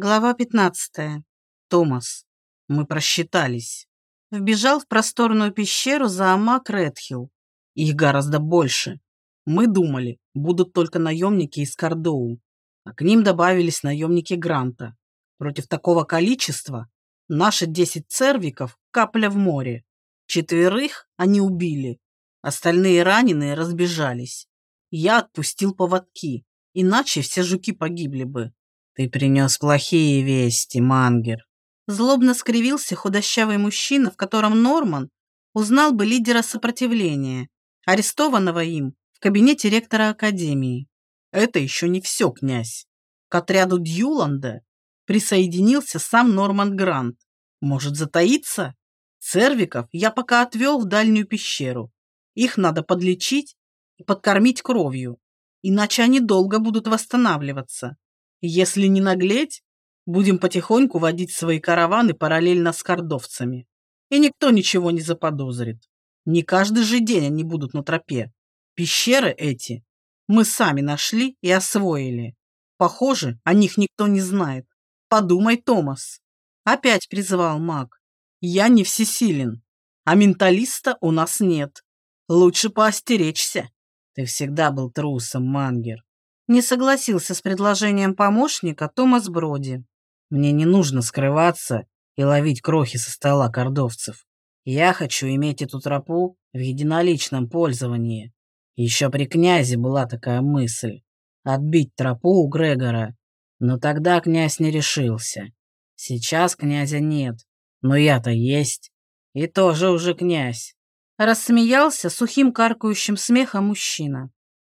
Глава 15. Томас. Мы просчитались. Вбежал в просторную пещеру за Амак Редхилл. Их гораздо больше. Мы думали, будут только наемники из Кардоу, а к ним добавились наемники Гранта. Против такого количества наши десять цервиков – капля в море. Четверых они убили, остальные раненые разбежались. Я отпустил поводки, иначе все жуки погибли бы. «Ты принес плохие вести, Мангер!» Злобно скривился худощавый мужчина, в котором Норман узнал бы лидера сопротивления, арестованного им в кабинете ректора Академии. Это еще не все, князь. К отряду Дьюланда присоединился сам Норман Грант. Может затаиться? Цервиков я пока отвел в дальнюю пещеру. Их надо подлечить и подкормить кровью, иначе они долго будут восстанавливаться. Если не наглеть, будем потихоньку водить свои караваны параллельно с кордовцами. И никто ничего не заподозрит. Не каждый же день они будут на тропе. Пещеры эти мы сами нашли и освоили. Похоже, о них никто не знает. Подумай, Томас. Опять призывал маг. Я не всесилен, а менталиста у нас нет. Лучше поостеречься. Ты всегда был трусом, Мангер. Не согласился с предложением помощника Томас Броди. «Мне не нужно скрываться и ловить крохи со стола кордовцев. Я хочу иметь эту тропу в единоличном пользовании. Еще при князе была такая мысль — отбить тропу у Грегора. Но тогда князь не решился. Сейчас князя нет, но я-то есть. И тоже уже князь. Рассмеялся сухим каркающим смехом мужчина.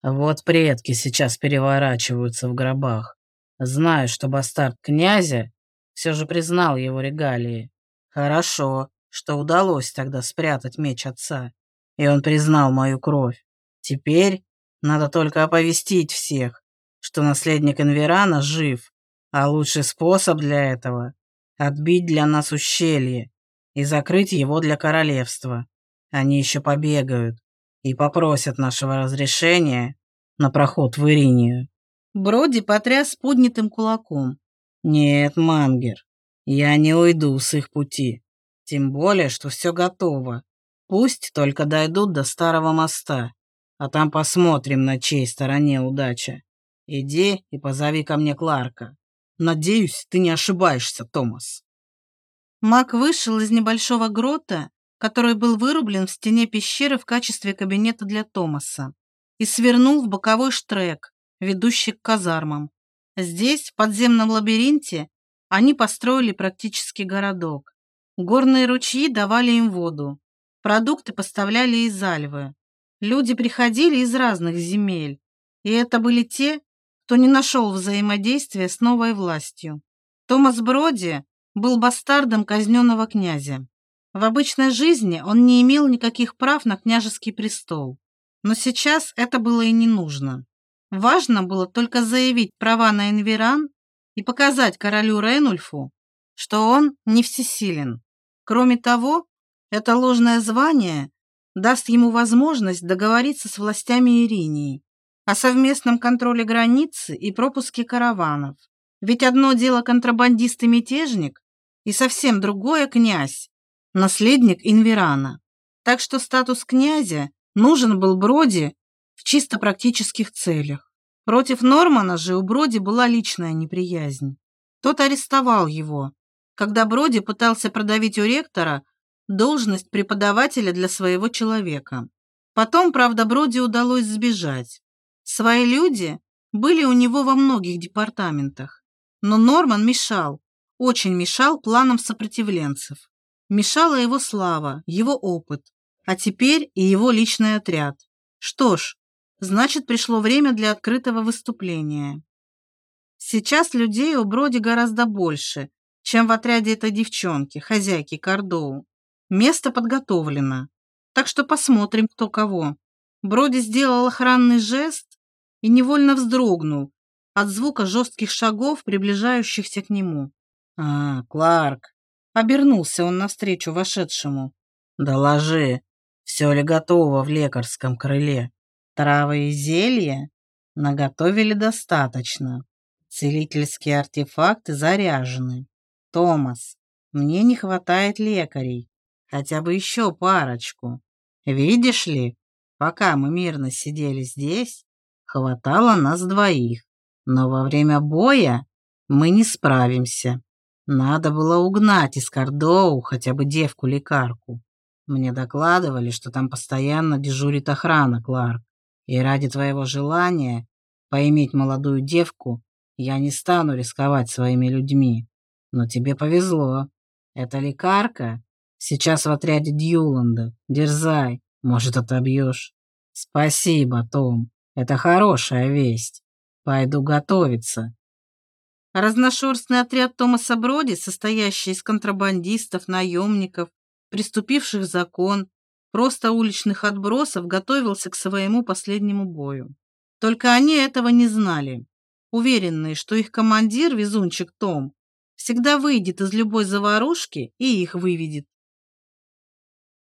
Вот предки сейчас переворачиваются в гробах. Знаю, что бастард князя все же признал его регалии. Хорошо, что удалось тогда спрятать меч отца, и он признал мою кровь. Теперь надо только оповестить всех, что наследник Инверана жив, а лучший способ для этого — отбить для нас ущелье и закрыть его для королевства. Они еще побегают, и попросят нашего разрешения на проход в Иринию. Броди потряс поднятым кулаком. Нет, Мангер, я не уйду с их пути. Тем более, что все готово. Пусть только дойдут до старого моста, а там посмотрим, на чьей стороне удача. Иди и позови ко мне Кларка. Надеюсь, ты не ошибаешься, Томас. Мак вышел из небольшого грота который был вырублен в стене пещеры в качестве кабинета для Томаса, и свернул в боковой штрек, ведущий к казармам. Здесь, в подземном лабиринте, они построили практически городок. Горные ручьи давали им воду, продукты поставляли из Альвы. Люди приходили из разных земель, и это были те, кто не нашел взаимодействия с новой властью. Томас Броди был бастардом казненного князя. В обычной жизни он не имел никаких прав на княжеский престол, но сейчас это было и не нужно. Важно было только заявить права на Энверан и показать королю Рейнульфу, что он не всесилен. Кроме того, это ложное звание даст ему возможность договориться с властями Иринии о совместном контроле границы и пропуске караванов. Ведь одно дело контрабандист и мятежник, и совсем другое князь, наследник Инверана. Так что статус князя нужен был Броди в чисто практических целях. Против Нормана же у Броди была личная неприязнь. Тот арестовал его, когда Броди пытался продавить у ректора должность преподавателя для своего человека. Потом, правда, Броди удалось сбежать. Свои люди были у него во многих департаментах, но Норман мешал, очень мешал планам сопротивленцев. Мешала его слава, его опыт, а теперь и его личный отряд. Что ж, значит, пришло время для открытого выступления. Сейчас людей у Броди гораздо больше, чем в отряде этой девчонки, хозяйки Кордоу. Место подготовлено, так что посмотрим, кто кого. Броди сделал охранный жест и невольно вздрогнул от звука жестких шагов, приближающихся к нему. «А, Кларк, Обернулся он навстречу вошедшему. «Доложи, все ли готово в лекарском крыле? Травы и зелья наготовили достаточно. Целительские артефакты заряжены. Томас, мне не хватает лекарей. Хотя бы еще парочку. Видишь ли, пока мы мирно сидели здесь, хватало нас двоих. Но во время боя мы не справимся. Надо было угнать из Кордоу хотя бы девку-лекарку. Мне докладывали, что там постоянно дежурит охрана, Кларк. И ради твоего желания поиметь молодую девку я не стану рисковать своими людьми. Но тебе повезло. Эта лекарка сейчас в отряде Дьюланда. Дерзай, может, отобьешь. Спасибо, Том. Это хорошая весть. Пойду готовиться. Разношерстный отряд Томаса Броди, состоящий из контрабандистов, наемников, приступивших закон, просто уличных отбросов, готовился к своему последнему бою. Только они этого не знали, уверенные, что их командир, везунчик Том, всегда выйдет из любой заварушки и их выведет.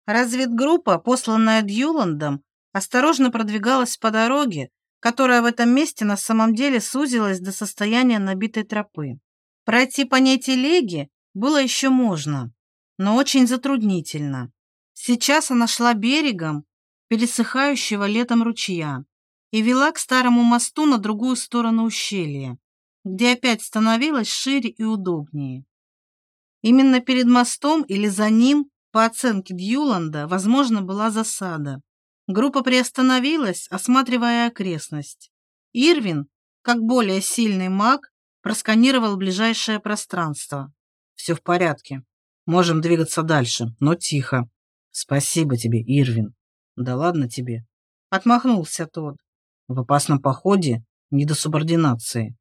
Разведгруппа, посланная Дьюландом, осторожно продвигалась по дороге, которая в этом месте на самом деле сузилась до состояния набитой тропы. Пройти по ней телеги было еще можно, но очень затруднительно. Сейчас она шла берегом пересыхающего летом ручья и вела к старому мосту на другую сторону ущелья, где опять становилось шире и удобнее. Именно перед мостом или за ним, по оценке Дьюланда, возможно, была засада. Группа приостановилась, осматривая окрестность. Ирвин, как более сильный маг, просканировал ближайшее пространство. «Все в порядке», Можем двигаться дальше, но тихо. Спасибо тебе, Ирвин. Да ладно тебе. Отмахнулся тот. В опасном походе не до субординации.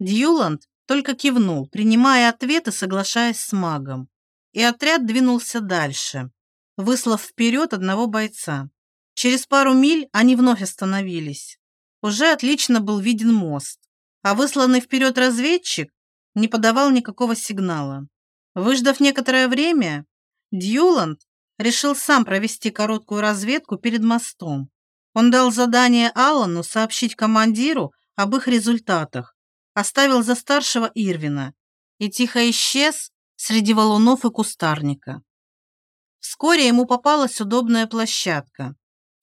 Дьюланд только кивнул, принимая ответ и соглашаясь с магом. И отряд двинулся дальше, выслав вперед одного бойца. Через пару миль они вновь остановились. Уже отлично был виден мост, а высланный вперед разведчик не подавал никакого сигнала. Выждав некоторое время, Дьюланд решил сам провести короткую разведку перед мостом. Он дал задание Аллану сообщить командиру об их результатах, оставил за старшего Ирвина и тихо исчез среди валунов и кустарника. Вскоре ему попалась удобная площадка,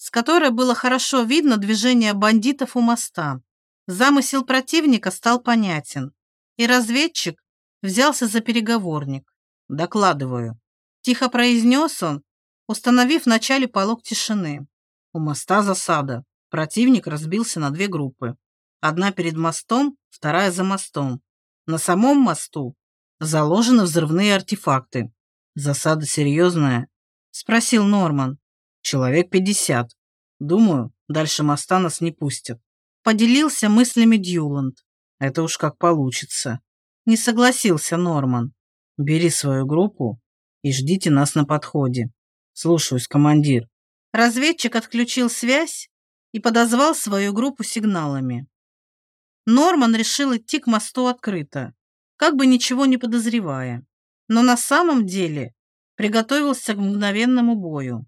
с которой было хорошо видно движение бандитов у моста. Замысел противника стал понятен, и разведчик взялся за переговорник. «Докладываю», – тихо произнес он, установив в начале полог тишины. У моста засада. Противник разбился на две группы. Одна перед мостом, вторая за мостом. На самом мосту заложены взрывные артефакты. Засада серьезная? Спросил Норман. Человек пятьдесят. Думаю, дальше моста нас не пустят. Поделился мыслями Дьюланд. Это уж как получится. Не согласился Норман. Бери свою группу и ждите нас на подходе. Слушаюсь, командир. Разведчик отключил связь и подозвал свою группу сигналами. Норман решил идти к мосту открыто, как бы ничего не подозревая. Но на самом деле приготовился к мгновенному бою.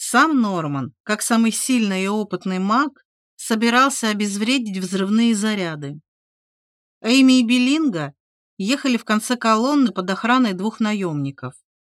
Сам Норман, как самый сильный и опытный маг, собирался обезвредить взрывные заряды. Эйми и Белинга ехали в конце колонны под охраной двух наемников,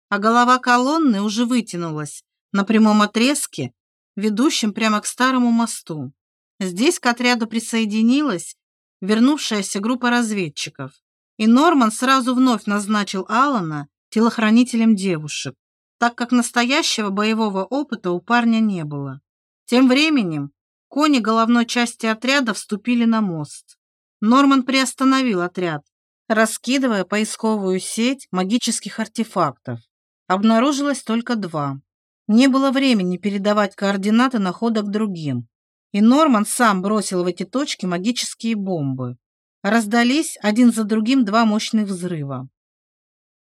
а голова колонны уже вытянулась на прямом отрезке, ведущем прямо к старому мосту. Здесь к отряду присоединилась вернувшаяся группа разведчиков, и Норман сразу вновь назначил Алана телохранителем девушек, так как настоящего боевого опыта у парня не было. Тем временем кони головной части отряда вступили на мост. Норман приостановил отряд, раскидывая поисковую сеть магических артефактов. Обнаружилось только два. Не было времени передавать координаты находок другим, и Норман сам бросил в эти точки магические бомбы. Раздались один за другим два мощных взрыва.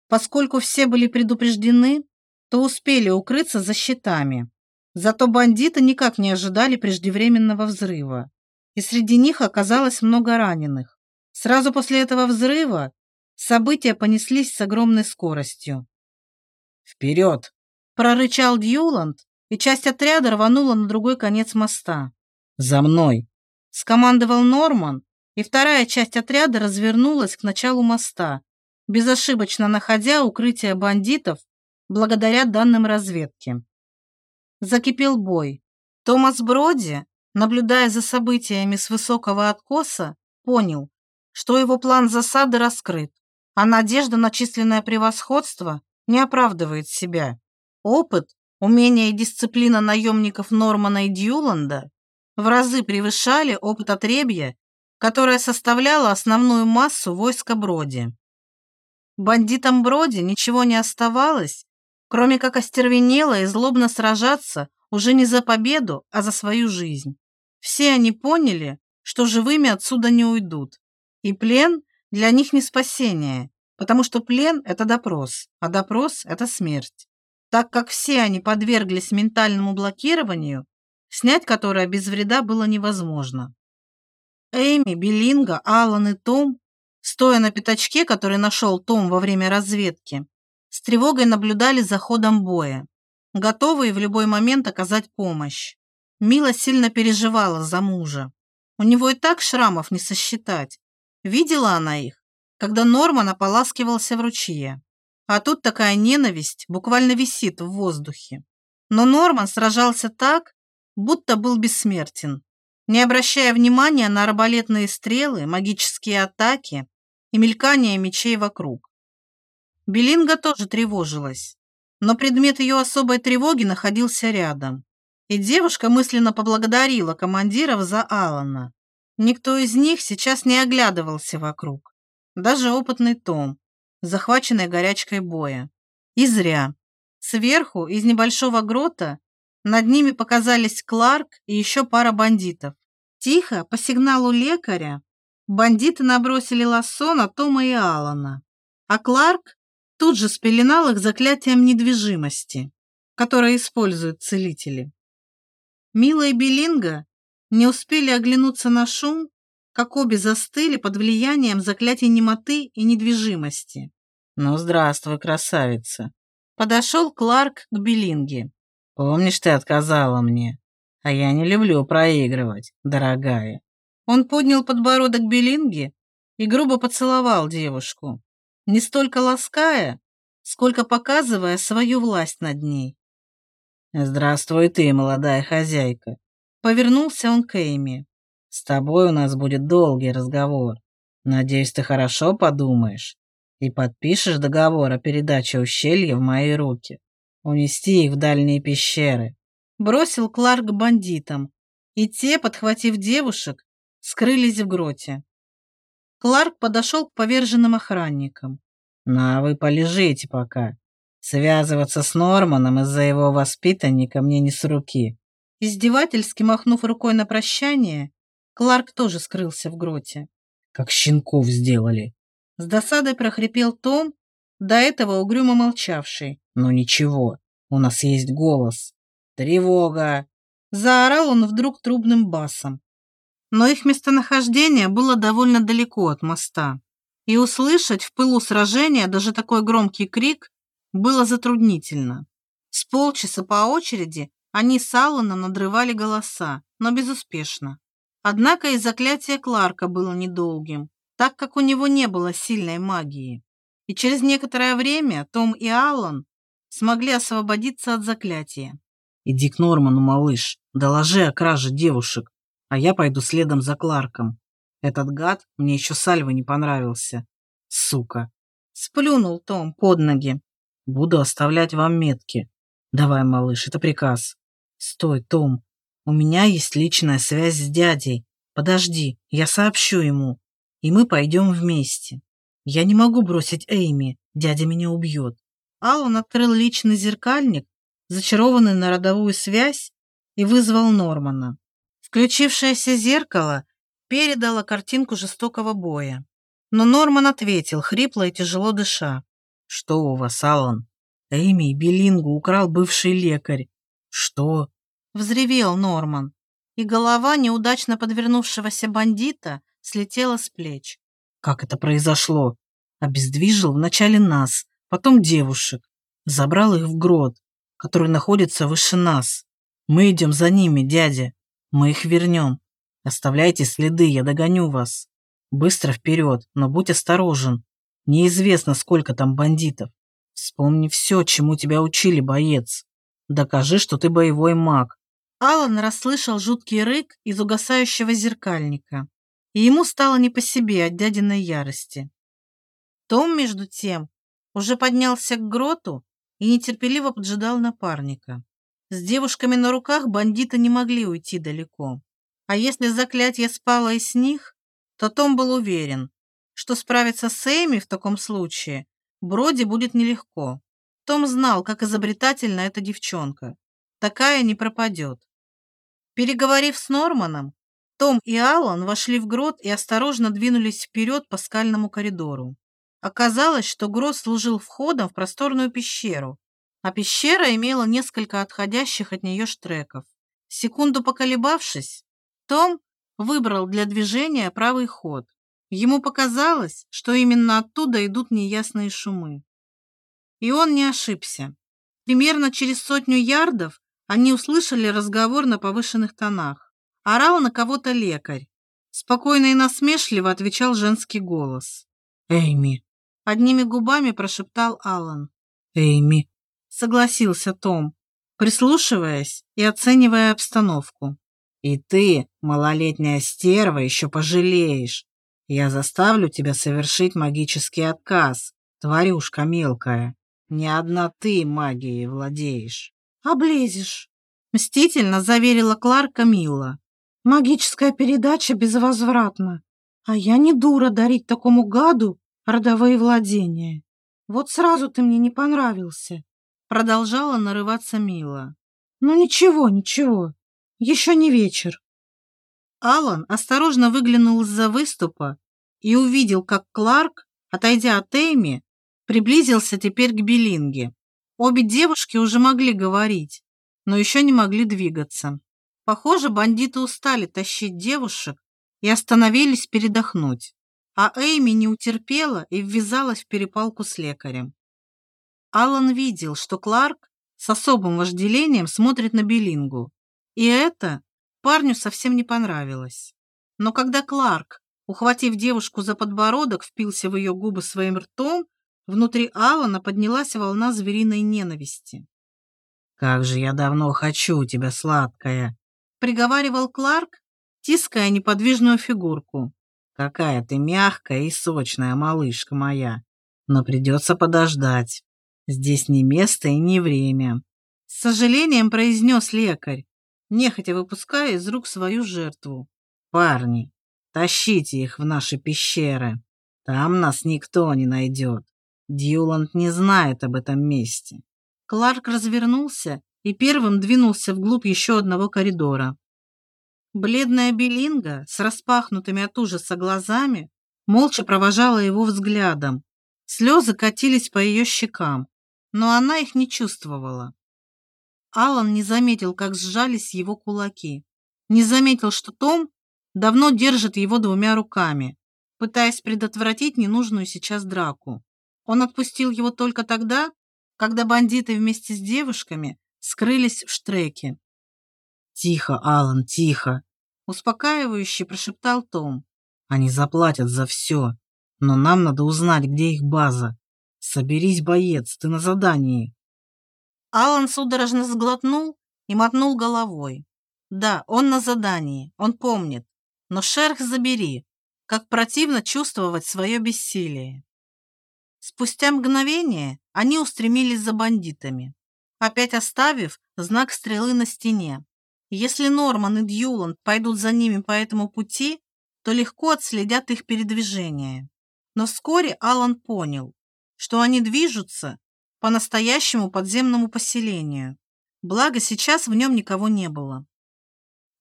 Поскольку все были предупреждены, то успели укрыться за щитами. Зато бандиты никак не ожидали преждевременного взрыва, и среди них оказалось много раненых. Сразу после этого взрыва события понеслись с огромной скоростью. «Вперед!» – прорычал Дьюланд, и часть отряда рванула на другой конец моста. «За мной!» – скомандовал Норман, и вторая часть отряда развернулась к началу моста, безошибочно находя укрытие бандитов благодаря данным разведки. Закипел бой. Томас Броди, наблюдая за событиями с высокого откоса, понял, что его план засады раскрыт, а надежда на численное превосходство не оправдывает себя. Опыт, умение и дисциплина наемников Нормана и Дьюланда в разы превышали опыт отребья, которое составляло основную массу войска Броди. Бандитам Броди ничего не оставалось, кроме как остервенело и злобно сражаться уже не за победу, а за свою жизнь. Все они поняли, что живыми отсюда не уйдут. И плен для них не спасение, потому что плен – это допрос, а допрос – это смерть. Так как все они подверглись ментальному блокированию, снять которое без вреда было невозможно. Эми, Белинга, Алан и Том, стоя на пятачке, который нашел Том во время разведки, с тревогой наблюдали за ходом боя, готовые в любой момент оказать помощь. Мила сильно переживала за мужа. У него и так шрамов не сосчитать. Видела она их, когда Норман ополаскивался в ручье. А тут такая ненависть буквально висит в воздухе. Но Норман сражался так, будто был бессмертен, не обращая внимания на арбалетные стрелы, магические атаки и мелькание мечей вокруг. Белинга тоже тревожилась, но предмет ее особой тревоги находился рядом. И девушка мысленно поблагодарила командиров за Алана. Никто из них сейчас не оглядывался вокруг. Даже опытный Том, захваченный горячкой боя. И зря. Сверху, из небольшого грота, над ними показались Кларк и еще пара бандитов. Тихо, по сигналу лекаря, бандиты набросили лассо на Тома и Алана. А Кларк тут же спеленал их заклятием недвижимости, которое используют целители. Мила и Белинга не успели оглянуться на шум, как обе застыли под влиянием заклятий немоты и недвижимости. «Ну, здравствуй, красавица!» Подошел Кларк к Белинге. «Помнишь, ты отказала мне? А я не люблю проигрывать, дорогая». Он поднял подбородок Белинги и грубо поцеловал девушку не столько лаская, сколько показывая свою власть над ней. «Здравствуй ты, молодая хозяйка!» Повернулся он к Эйми. «С тобой у нас будет долгий разговор. Надеюсь, ты хорошо подумаешь и подпишешь договор о передаче ущелья в мои руки. Унести их в дальние пещеры». Бросил Кларк бандитам, и те, подхватив девушек, скрылись в гроте. Кларк подошел к поверженным охранникам. «Ну, а вы полежите пока. Связываться с Норманом из-за его воспитанника мне не с руки». Издевательски махнув рукой на прощание, Кларк тоже скрылся в гроте. «Как щенков сделали!» С досадой прохрипел Том, до этого угрюмо молчавший. «Ну ничего, у нас есть голос. Тревога!» Заорал он вдруг трубным басом но их местонахождение было довольно далеко от моста, и услышать в пылу сражения даже такой громкий крик было затруднительно. С полчаса по очереди они с Алланом надрывали голоса, но безуспешно. Однако и заклятие Кларка было недолгим, так как у него не было сильной магии. И через некоторое время Том и Аллан смогли освободиться от заклятия. «Иди к Норману, малыш, доложи о краже девушек а я пойду следом за Кларком. Этот гад мне еще Сальвы не понравился. Сука. Сплюнул Том под ноги. Буду оставлять вам метки. Давай, малыш, это приказ. Стой, Том. У меня есть личная связь с дядей. Подожди, я сообщу ему. И мы пойдем вместе. Я не могу бросить Эйми. Дядя меня убьет. Аллан открыл личный зеркальник, зачарованный на родовую связь, и вызвал Нормана. Включившееся зеркало передало картинку жестокого боя. Но Норман ответил, хрипло и тяжело дыша. «Что у вас, Аллан? Эми Белингу украл бывший лекарь. Что?» Взревел Норман, и голова неудачно подвернувшегося бандита слетела с плеч. «Как это произошло? Обездвижил вначале нас, потом девушек. Забрал их в грот, который находится выше нас. Мы идем за ними, дядя. Мы их вернем. Оставляйте следы, я догоню вас. Быстро вперед, но будь осторожен. Неизвестно, сколько там бандитов. Вспомни все, чему тебя учили, боец. Докажи, что ты боевой маг. Алан расслышал жуткий рык из угасающего зеркальника, и ему стало не по себе от дядиной ярости. Том, между тем, уже поднялся к гроту и нетерпеливо поджидал напарника. С девушками на руках бандиты не могли уйти далеко. А если заклятие спало и с них, то Том был уверен, что справиться с Эми в таком случае Броди будет нелегко. Том знал, как изобретательна эта девчонка. Такая не пропадет. Переговорив с Норманом, Том и Аллан вошли в грот и осторожно двинулись вперед по скальному коридору. Оказалось, что грот служил входом в просторную пещеру, а пещера имела несколько отходящих от нее штреков. Секунду поколебавшись, том выбрал для движения правый ход. Ему показалось, что именно оттуда идут неясные шумы. И он не ошибся. Примерно через сотню ярдов они услышали разговор на повышенных тонах. Орал на кого-то лекарь. Спокойно и насмешливо отвечал женский голос. «Эйми!» Одними губами прошептал Алан. «Эйми!» Согласился Том, прислушиваясь и оценивая обстановку. «И ты, малолетняя стерва, еще пожалеешь. Я заставлю тебя совершить магический отказ, тварюшка мелкая. Не одна ты магией владеешь». «Облезешь», — мстительно заверила Кларка Мила. «Магическая передача безвозвратна, а я не дура дарить такому гаду родовые владения. Вот сразу ты мне не понравился». Продолжала нарываться Мила. «Ну ничего, ничего, еще не вечер». Алан осторожно выглянул из-за выступа и увидел, как Кларк, отойдя от Эйми, приблизился теперь к Белинге. Обе девушки уже могли говорить, но еще не могли двигаться. Похоже, бандиты устали тащить девушек и остановились передохнуть. А Эйми не утерпела и ввязалась в перепалку с лекарем. Алан видел, что Кларк с особым вожделением смотрит на Белингу. И это парню совсем не понравилось. Но когда Кларк, ухватив девушку за подбородок, впился в ее губы своим ртом, внутри Алана поднялась волна звериной ненависти. «Как же я давно хочу тебя, сладкая!» приговаривал Кларк, тиская неподвижную фигурку. «Какая ты мягкая и сочная, малышка моя! Но придется подождать. Здесь не место и не время. С сожалением произнес лекарь, нехотя выпуская из рук свою жертву. Парни, тащите их в наши пещеры. Там нас никто не найдет. Дьюланд не знает об этом месте. Кларк развернулся и первым двинулся вглубь еще одного коридора. Бледная Белинга с распахнутыми от ужаса глазами молча провожала его взглядом. Слезы катились по ее щекам но она их не чувствовала. Алан не заметил, как сжались его кулаки. Не заметил, что Том давно держит его двумя руками, пытаясь предотвратить ненужную сейчас драку. Он отпустил его только тогда, когда бандиты вместе с девушками скрылись в штреке. «Тихо, Алан, тихо!» Успокаивающе прошептал Том. «Они заплатят за все, но нам надо узнать, где их база. «Соберись, боец, ты на задании!» Алан судорожно сглотнул и мотнул головой. Да, он на задании, он помнит. Но шерх забери, как противно чувствовать свое бессилие. Спустя мгновение они устремились за бандитами, опять оставив знак стрелы на стене. Если Норман и Дьюланд пойдут за ними по этому пути, то легко отследят их передвижение. Но вскоре Алан понял, что они движутся по настоящему подземному поселению. Благо, сейчас в нем никого не было.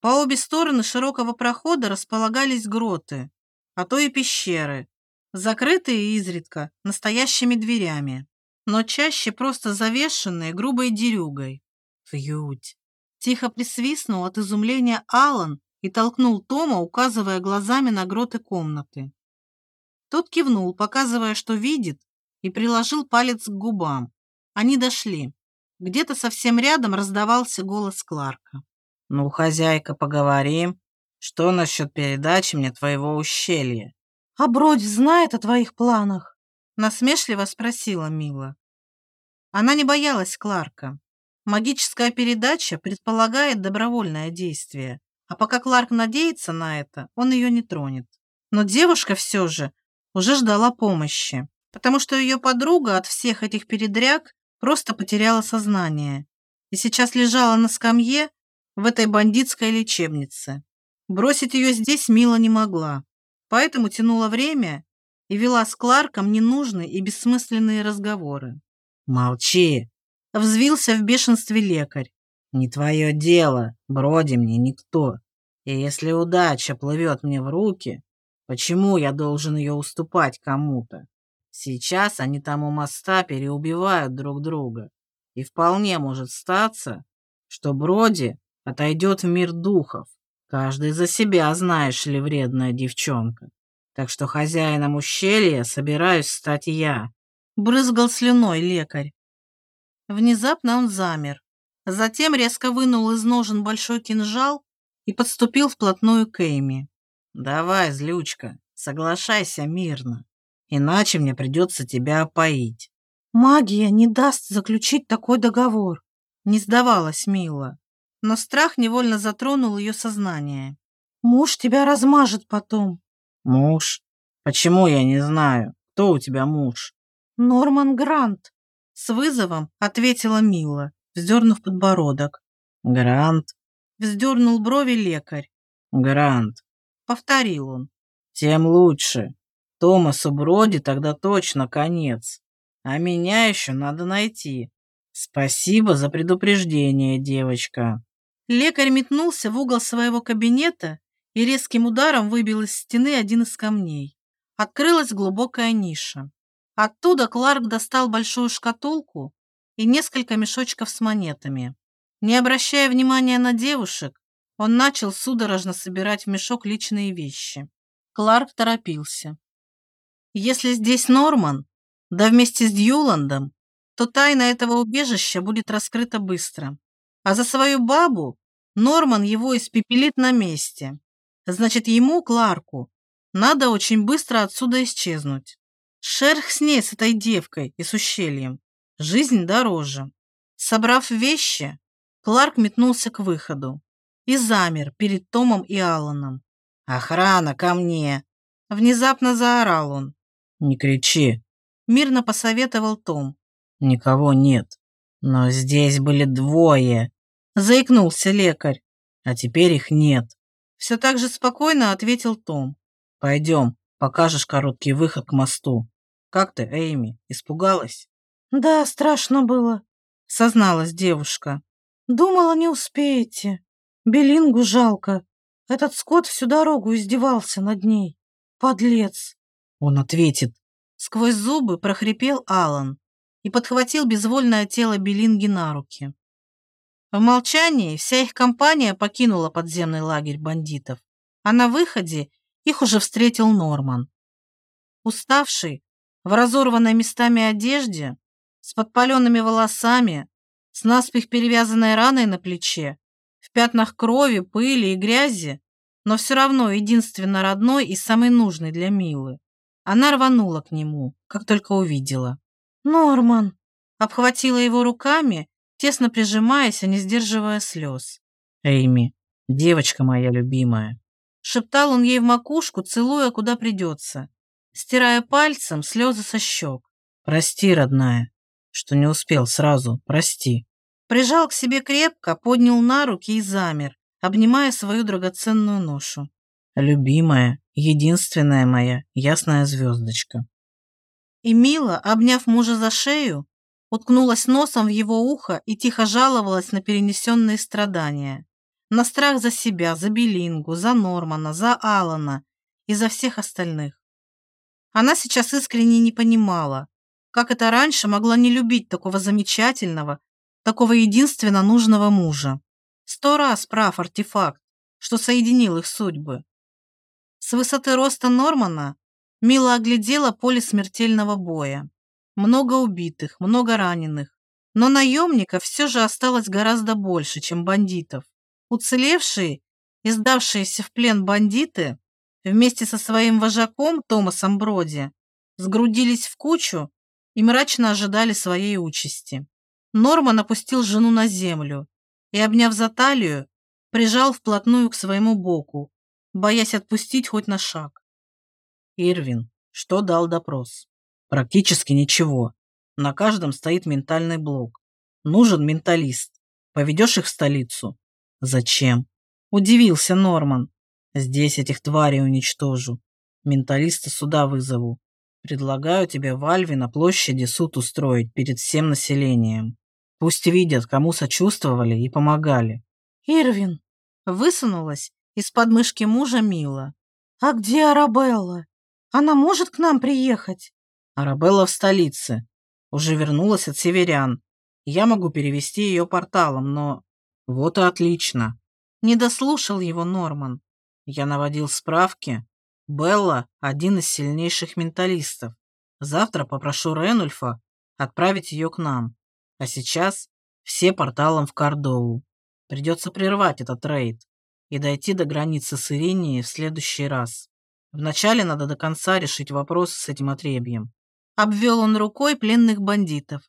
По обе стороны широкого прохода располагались гроты, а то и пещеры, закрытые изредка настоящими дверями, но чаще просто завешенные грубой дерюгой. Фьють! Тихо присвистнул от изумления Алан и толкнул Тома, указывая глазами на гроты комнаты. Тот кивнул, показывая, что видит, и приложил палец к губам. Они дошли. Где-то совсем рядом раздавался голос Кларка. «Ну, хозяйка, поговорим. Что насчет передачи мне твоего ущелья? «А Бродь знает о твоих планах?» Насмешливо спросила Мила. Она не боялась Кларка. Магическая передача предполагает добровольное действие, а пока Кларк надеется на это, он ее не тронет. Но девушка все же уже ждала помощи, потому что ее подруга от всех этих передряг просто потеряла сознание и сейчас лежала на скамье в этой бандитской лечебнице. Бросить ее здесь Мила не могла, поэтому тянула время и вела с Кларком ненужные и бессмысленные разговоры. «Молчи!» — взвился в бешенстве лекарь. «Не твое дело, броди мне никто. И если удача плывет мне в руки, почему я должен ее уступать кому-то? Сейчас они там у моста переубивают друг друга. И вполне может статься, что Броди отойдет в мир духов. Каждый за себя, знаешь ли, вредная девчонка. Так что хозяином ущелья собираюсь стать я. Брызгал слюной лекарь. Внезапно он замер. Затем резко вынул из ножен большой кинжал и подступил вплотную к Эйми. «Давай, злючка, соглашайся мирно, иначе мне придется тебя опоить». «Магия не даст заключить такой договор», — не сдавалась Мила. Но страх невольно затронул ее сознание. «Муж тебя размажет потом». «Муж? Почему я не знаю? Кто у тебя муж?» «Норман Грант», — с вызовом ответила Мила, вздернув подбородок. «Грант?» — вздернул брови лекарь. «Грант», — повторил он. «Тем лучше. Томасу Броди тогда точно конец. А меня еще надо найти. Спасибо за предупреждение, девочка». Лекарь метнулся в угол своего кабинета и резким ударом выбил из стены один из камней. Открылась глубокая ниша. Оттуда Кларк достал большую шкатулку и несколько мешочков с монетами. Не обращая внимания на девушек, он начал судорожно собирать в мешок личные вещи. Кларк торопился. Если здесь Норман, да вместе с Дьюландом, то тайна этого убежища будет раскрыта быстро. А за свою бабу Норман его испепелит на месте. Значит, ему, Кларку, надо очень быстро отсюда исчезнуть. Шерх с ней, с этой девкой и с ущельем. Жизнь дороже. Собрав вещи, Кларк метнулся к выходу и замер перед Томом и Алланом. «Охрана, ко мне!» Внезапно заорал он. «Не кричи!» Мирно посоветовал Том. «Никого нет. Но здесь были двое!» Заикнулся лекарь. «А теперь их нет!» Все так же спокойно ответил Том. «Пойдем, покажешь короткий выход к мосту». «Как ты, Эйми, испугалась?» «Да, страшно было», — созналась девушка. «Думала, не успеете. Белингу жалко. Этот скот всю дорогу издевался над ней. Подлец!» Он ответит. Сквозь зубы прохрипел Алан и подхватил безвольное тело Белинги на руки. В молчании вся их компания покинула подземный лагерь бандитов, а на выходе их уже встретил Норман. Уставший, в разорванной местами одежде, с подпаленными волосами, с наспех перевязанной раной на плече, в пятнах крови, пыли и грязи, но все равно единственно родной и самый нужный для Милы. Она рванула к нему, как только увидела. «Норман!» Обхватила его руками, тесно прижимаясь, а не сдерживая слез. «Эйми, девочка моя любимая!» Шептал он ей в макушку, целуя куда придется стирая пальцем слезы со щек. «Прости, родная, что не успел сразу, прости». Прижал к себе крепко, поднял на руки и замер, обнимая свою драгоценную ношу. «Любимая, единственная моя ясная звездочка». И Мила, обняв мужа за шею, уткнулась носом в его ухо и тихо жаловалась на перенесенные страдания. На страх за себя, за Белингу, за Нормана, за Алана и за всех остальных. Она сейчас искренне не понимала, как это раньше могла не любить такого замечательного, такого единственно нужного мужа. Сто раз прав артефакт, что соединил их судьбы. С высоты роста Нормана Мила оглядела поле смертельного боя. Много убитых, много раненых. Но наемников все же осталось гораздо больше, чем бандитов. Уцелевшие и сдавшиеся в плен бандиты вместе со своим вожаком Томасом Броди сгрудились в кучу и мрачно ожидали своей участи. Норман опустил жену на землю и, обняв за талию, прижал вплотную к своему боку, боясь отпустить хоть на шаг. Ирвин, что дал допрос? Практически ничего. На каждом стоит ментальный блок. Нужен менталист. Поведешь их в столицу? Зачем? Удивился Норман. Здесь этих тварей уничтожу. Менталиста сюда вызову. Предлагаю тебе в Альве на площади суд устроить перед всем населением. Пусть видят, кому сочувствовали и помогали. Ирвин высунулась из подмышки мужа Мила. А где Арабелла? Она может к нам приехать? Арабелла в столице. Уже вернулась от северян. Я могу перевести ее порталом, но... Вот и отлично. Не дослушал его Норман. Я наводил справки. Белла – один из сильнейших менталистов. Завтра попрошу Ренульфа отправить ее к нам. А сейчас все порталом в Кордову. Придется прервать этот рейд и дойти до границы с Иринией в следующий раз. Вначале надо до конца решить вопросы с этим отребьем. Обвел он рукой пленных бандитов.